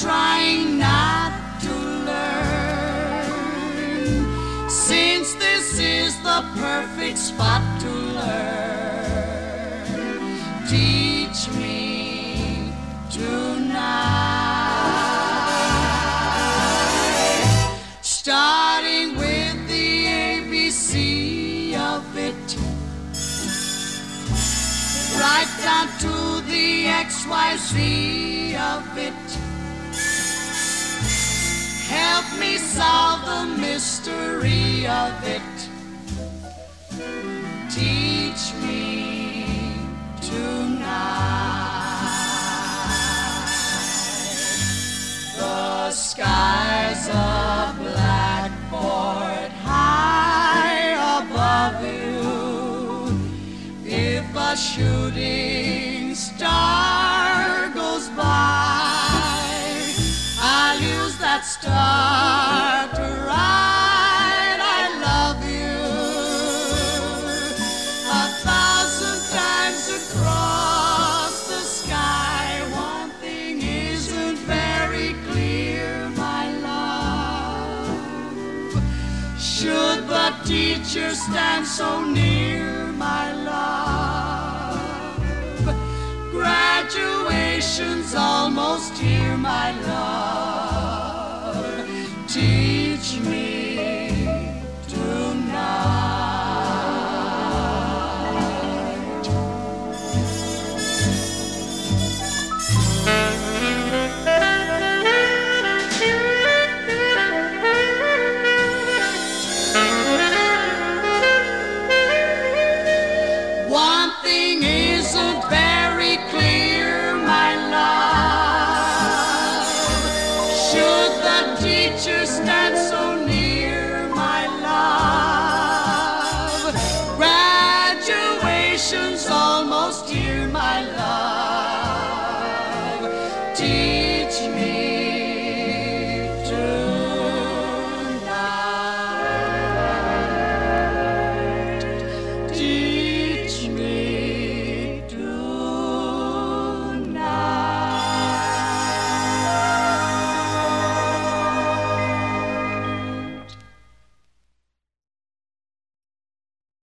trying not to learn. Since this is the perfect spot to learn, teach me tonight. Starting with the ABC of it, right down to the XYZ of it. Solve the mystery of it. Teach me tonight. The sky's a blackboard high above you. If a shooting stand so near, my love? Graduation's almost here, my love. nature stand so